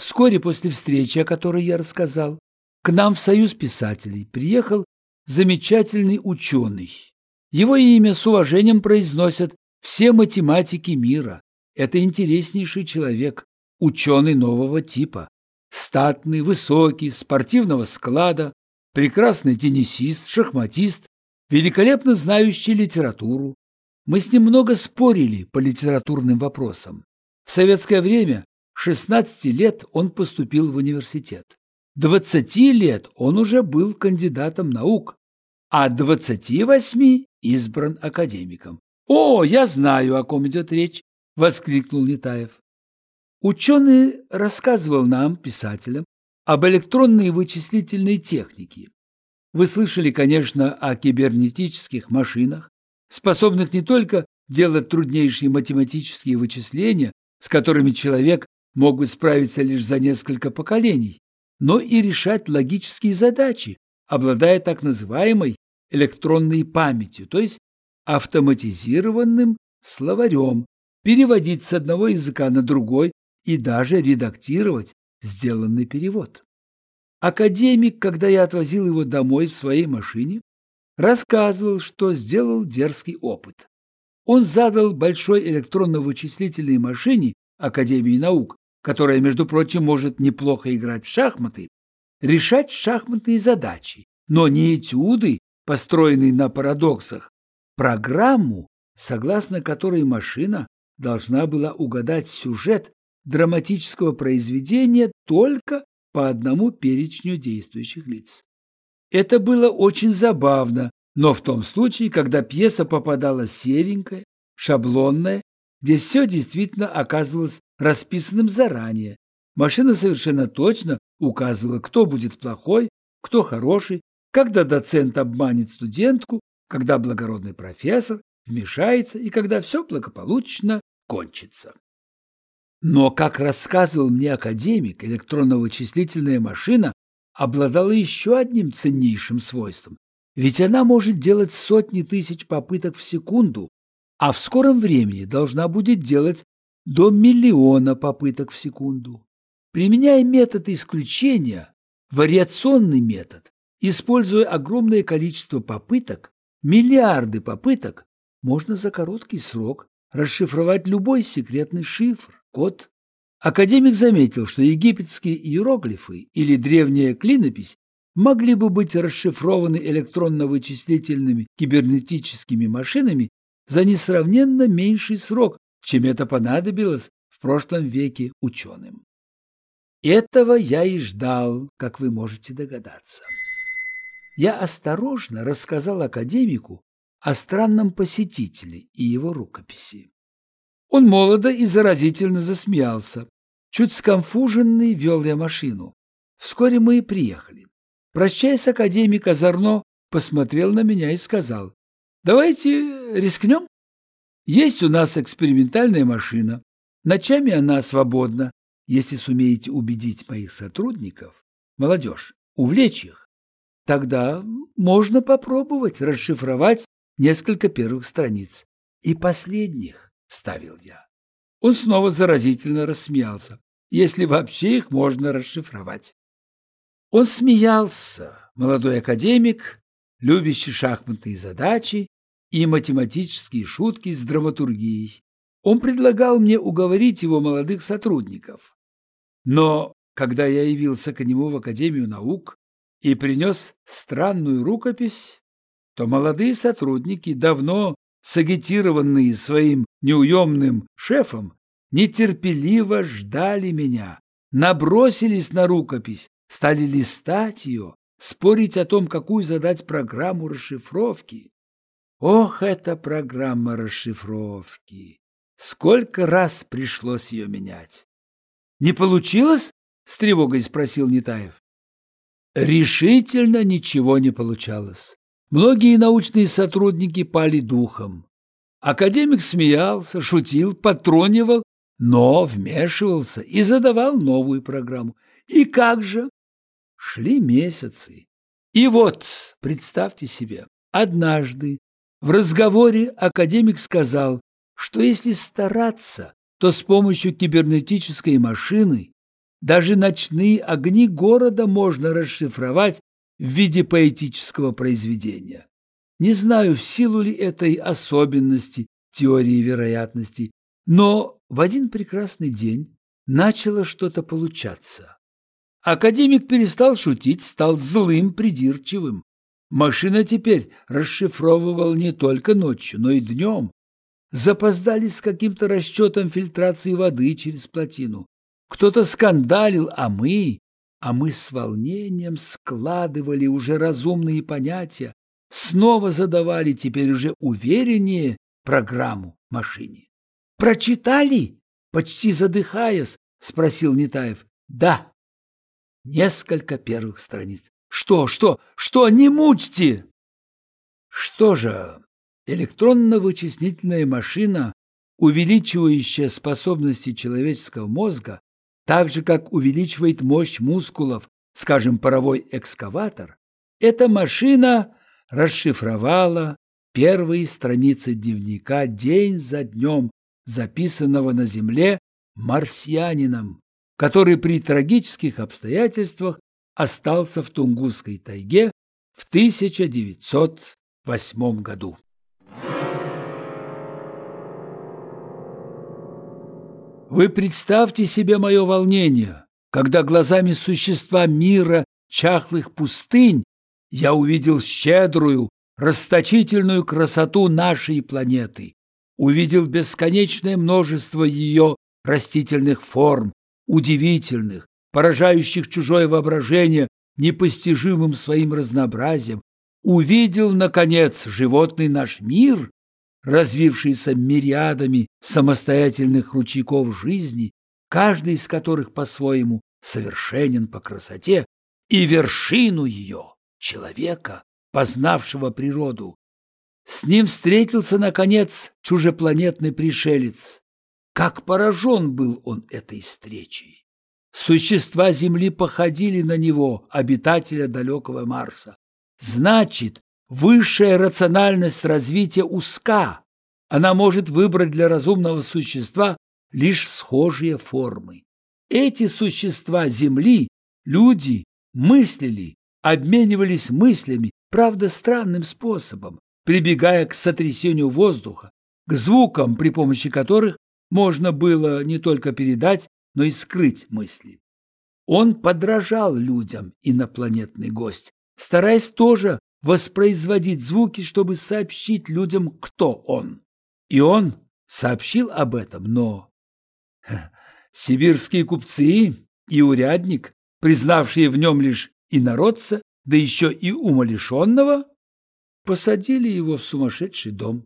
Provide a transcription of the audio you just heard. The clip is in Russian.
Вскоре после встречи, о которой я рассказал, к нам в Союз писателей приехал замечательный ученый. Его имя с уважением произносят все математики мира. Это интереснейший человек, ученый нового типа. Статный, высокий, спортивного склада, прекрасный теннисист, шахматист, великолепно знающий литературу. Мы с ним много спорили по литературным вопросам. В советское время 16 лет он поступил в университет. 20 лет он уже был кандидатом наук, а 28 избран академиком. «О, я знаю, о ком идет речь!» – воскликнул Нетаев. Ученый рассказывал нам, писателям, об электронной вычислительной технике. Вы слышали, конечно, о кибернетических машинах, способных не только делать труднейшие математические вычисления, с которыми человек мог бы справиться лишь за несколько поколений, но и решать логические задачи, обладая так называемой электронной памятью, то есть автоматизированным словарем, переводить с одного языка на другой и даже редактировать сделанный перевод. Академик, когда я отвозил его домой в своей машине, рассказывал, что сделал дерзкий опыт. Он задал большой электронно-вычислительной машине Академии наук, которая, между прочим, может неплохо играть в шахматы, решать шахматные задачи, но не этюды, построенные на парадоксах, программу, согласно которой машина должна была угадать сюжет драматического произведения только по одному перечню действующих лиц. Это было очень забавно, но в том случае, когда пьеса попадала серенькая, шаблонная, где все действительно оказывалось расписанным заранее. Машина совершенно точно указывала, кто будет плохой, кто хороший, когда доцент обманет студентку, когда благородный профессор вмешается и когда все благополучно кончится. Но, как рассказывал мне академик, электронно-вычислительная машина обладала еще одним ценнейшим свойством. Ведь она может делать сотни тысяч попыток в секунду, а в скором времени должна будет делать до миллиона попыток в секунду. Применяя метод исключения, вариационный метод, используя огромное количество попыток, миллиарды попыток, можно за короткий срок расшифровать любой секретный шифр, код. Академик заметил, что египетские иероглифы или древняя клинопись могли бы быть расшифрованы электронно-вычислительными кибернетическими машинами за несравненно меньший срок, чем это понадобилось в прошлом веке ученым. Этого я и ждал, как вы можете догадаться. Я осторожно рассказал академику о странном посетителе и его рукописи. Он молодо и заразительно засмеялся. Чуть скомфуженный вел я машину. Вскоре мы и приехали. Прощаясь, академик озорно посмотрел на меня и сказал, «Давайте рискнем. Есть у нас экспериментальная машина. Ночами она свободна. Если сумеете убедить моих сотрудников, молодежь, увлечь их, тогда можно попробовать расшифровать несколько первых страниц. И последних, — вставил я. Он снова заразительно рассмеялся, если вообще их можно расшифровать. Он смеялся, молодой академик, любящий шахматные задачи и математические шутки с драматургией. Он предлагал мне уговорить его молодых сотрудников. Но когда я явился к нему в Академию наук и принес странную рукопись, то молодые сотрудники, давно сагитированные своим неуемным шефом, нетерпеливо ждали меня, набросились на рукопись, стали листать ее, спорить о том, какую задать программу расшифровки. Ох, эта программа расшифровки! Сколько раз пришлось ее менять! Не получилось? С тревогой спросил Нетаев. Решительно ничего не получалось. Многие научные сотрудники пали духом. Академик смеялся, шутил, потронивал, но вмешивался и задавал новую программу. И как же? Шли месяцы. И вот, представьте себе, однажды в разговоре академик сказал, что если стараться, то с помощью кибернетической машины Даже ночные огни города можно расшифровать в виде поэтического произведения. Не знаю, в силу ли этой особенности теории вероятности, но в один прекрасный день начало что-то получаться. Академик перестал шутить, стал злым, придирчивым. Машина теперь расшифровывал не только ночью, но и днем. Запоздали с каким-то расчетом фильтрации воды через плотину. Кто-то скандалил, а мы, а мы с волнением складывали уже разумные понятия, снова задавали теперь уже увереннее программу машине. «Прочитали?» — почти задыхаясь, спросил Нетаев. «Да». Несколько первых страниц. «Что, что, что, не мучьте!» Что же, электронно-вычислительная машина, увеличивающая способности человеческого мозга, так же, как увеличивает мощь мускулов, скажем, паровой экскаватор, эта машина расшифровала первые страницы дневника день за днем, записанного на Земле марсианином, который при трагических обстоятельствах остался в Тунгусской тайге в 1908 году. Вы представьте себе мое волнение, когда глазами существа мира чахлых пустынь я увидел щедрую, расточительную красоту нашей планеты, увидел бесконечное множество ее растительных форм, удивительных, поражающих чужое воображение непостижимым своим разнообразием, увидел, наконец, животный наш мир, развившийся мириадами самостоятельных ручейков жизни, каждый из которых по-своему совершенен по красоте, и вершину ее, человека, познавшего природу. С ним встретился, наконец, чужепланетный пришелец. Как поражен был он этой встречей! Существа Земли походили на него, обитателя далекого Марса. Значит, высшая рациональность развития узка. Она может выбрать для разумного существа лишь схожие формы. Эти существа Земли, люди, мыслили, обменивались мыслями, правда, странным способом, прибегая к сотрясению воздуха, к звукам, при помощи которых можно было не только передать, но и скрыть мысли. Он подражал людям, инопланетный гость, стараясь тоже воспроизводить звуки, чтобы сообщить людям, кто он. И он сообщил об этом, но... Сибирские купцы и урядник, признавшие в нем лишь инородца, да еще и умалишенного, посадили его в сумасшедший дом.